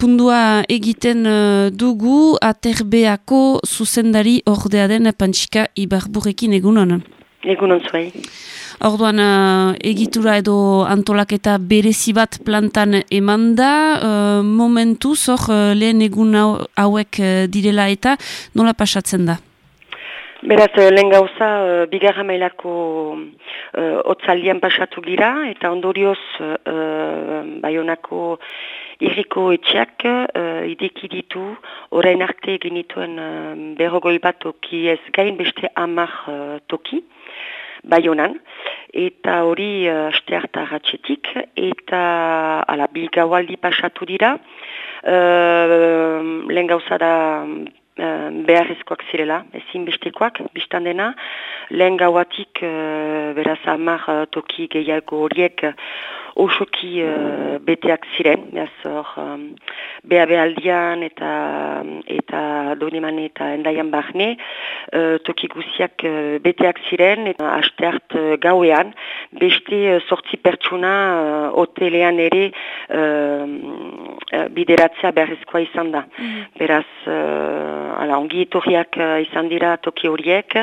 pundua egiten dugu aterbeako zuzendari ordea den Pantsika Ibarburekin egunon. Egunon zuai. Orduan uh, egitura edo antolaketa berezi bat plantan eman da, uh, momentu zor lehen egun hauek direla eta nola pasatzen da? Beraz, lehen gauza, bigarra mailako uh, otzaldian pasatu gira, eta ondorioz uh, baionako irriko etxeak uh, ideki ditu, orain arte genituen uh, berrogoi bat toki ez gain beste amar uh, toki, baionan, eta hori uh, aste harta ratxetik, eta ala, bilgaualdi pasatu dira, uh, lehen gauza da uh, beharrezkoak zirela, ezin bestekoak, biztan dena, lehen gauatik uh, beraz amar uh, toki gehiago horiek osoki uh, beteak ziren, behaz hor um, BAB aldian eta eta doneman eta endaian barne, uh, toki guziak uh, beteak ziren, eta haste hart gauean, beste sortzi pertsuna hotelean ere bideratzea beharrezkoa izan da. Mm. Beraz, uh, ala, ongi etorriak uh, izan dira toki horiek,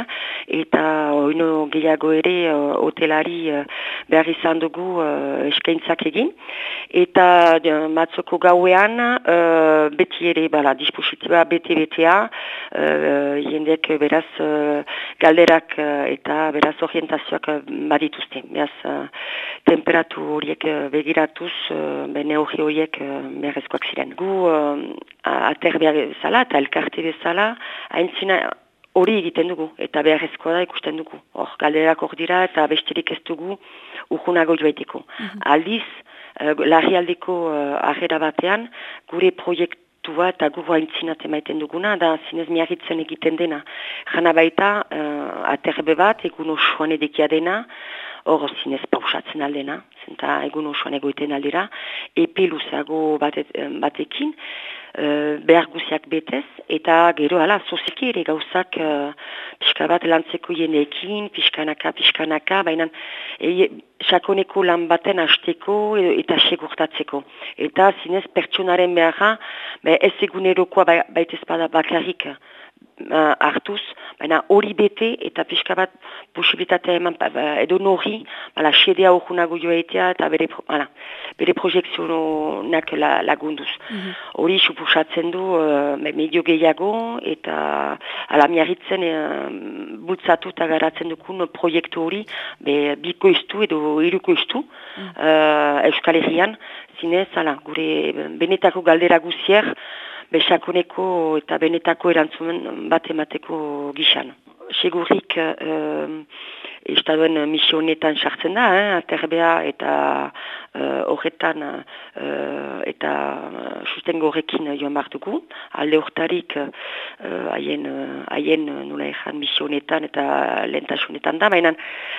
eta oino gehiago ere uh, hotelari uh, behar izan dugu uh, eskaintzak egin. Eta uh, matzoko gauean, uh, beti ere, bala, dispositiba bete-betea, uh, jendek beraz uh, galderak uh, eta beraz orientazioak badituzte. Beraz, uh, temperatu horiek uh, begiratuz, uh, bene hori horiek uh, beharrezkoak ziren. Gu, ater behar bezala eta elkarte bezala, haintzina, hori egiten dugu, eta beharrezkoa da ikusten dugu. Hor, galderak hor dira, eta besterik ez dugu urgunago joaiteko. Mm Aldiz, uh, larri aldeko uh, batean, gure proiektua eta guru haintzinat emaiten duguna, da zinez miarritzen egiten dena. Jana baita, uh, aterbe bat, egun osoan edekia dena, hor zinez pausatzen aldena, zenta egun osoan egoiten aldera, epe luzago batekin, uh, behar guziak betez, eta gero ala, soziki ere gauzak uh, pixka bat lantzeko jeneekin, pixkanaka, pixkanaka, baina e, lan baten hasteko eta segurtatzeko. Eta zinez pertsonaren beharra, ez egunerokoa baitez bada bakarrik, uh, hartuz, baina hori bete eta pixka bat posibilitatea eman ba, edo nori, bala, xedea horunago joaitea eta bere, bala, bere projekzionak la, lagunduz. Mhm. Hori mm -hmm. supusatzen du uh, medio gehiago eta ala miarritzen uh, bultzatu eta garatzen dukun proiektu hori be, biko iztu edo iruko iztu mm -hmm. uh, Euskal Herrian, zinez, ala, gure benetako galdera guzier, besakoneko eta benetako erantzumen bat emateko gixan. Segurik uh, estaduen misionetan sartzen da, eh, aterbea eta uh, horretan uh, eta sustengo horrekin joan bartuko. Alde hortarik haien uh, nula ezan misionetan eta lentasunetan da, baina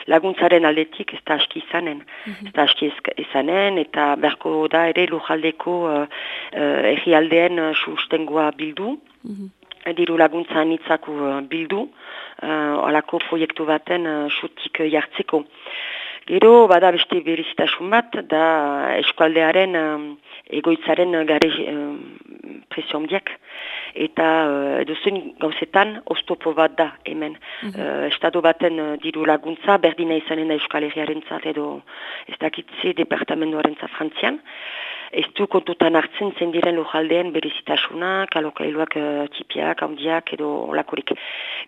laguntzaren aldetik ez da aski izanen. Mm Ez da aski izanen eta berko da ere lujaldeko uh, uh, erri aldeen uh, sustengoa bildu. Mm diru laguntza anitzako uh, bildu, uh, alako proiektu baten uh, sutik jartzeko. Gero, bada beste berizitasun bat, da eskualdearen um, egoitzaren gare um, presio Eta uh, edo gauzetan, oztopo bat da hemen. Mm estado baten uh, diru laguntza, berdina izanen da zat edo ez dakitze departamentoaren zat frantzian ez du kontutan hartzen zen diren lojaldeen berizitasunak, alokailuak uh, txipiak, handiak edo lakorik.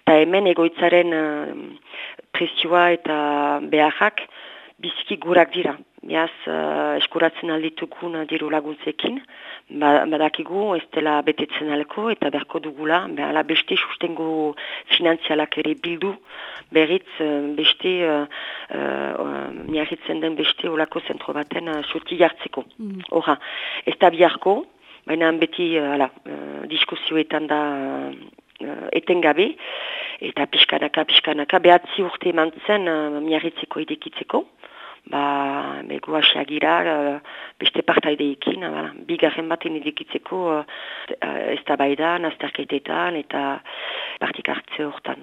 Eta hemen egoitzaren uh, presioa eta beharrak biziki gurak dira. Miaz, uh, eskuratzen alditukun uh, diru laguntzekin, ba, badakigu ez dela betetzen aleko eta berko dugula, behala beste sustengo finanzialak ere bildu, berriz uh, beste, uh, uh, den beste olako zentro baten uh, surti jartzeko. Mm. Hora, ez da biharko, baina beti uh, ala, uh, diskusioetan da uh, etengabe, eta pixkanaka, pixkanaka, behatzi urte eman zen uh, miarritzeko idekitzeko, ba, begu asiagira, uh, beste partaideekin, uh, bigarren baten edikitzeko uh, ez da baidan, azterketetan eta partik hartze hortan.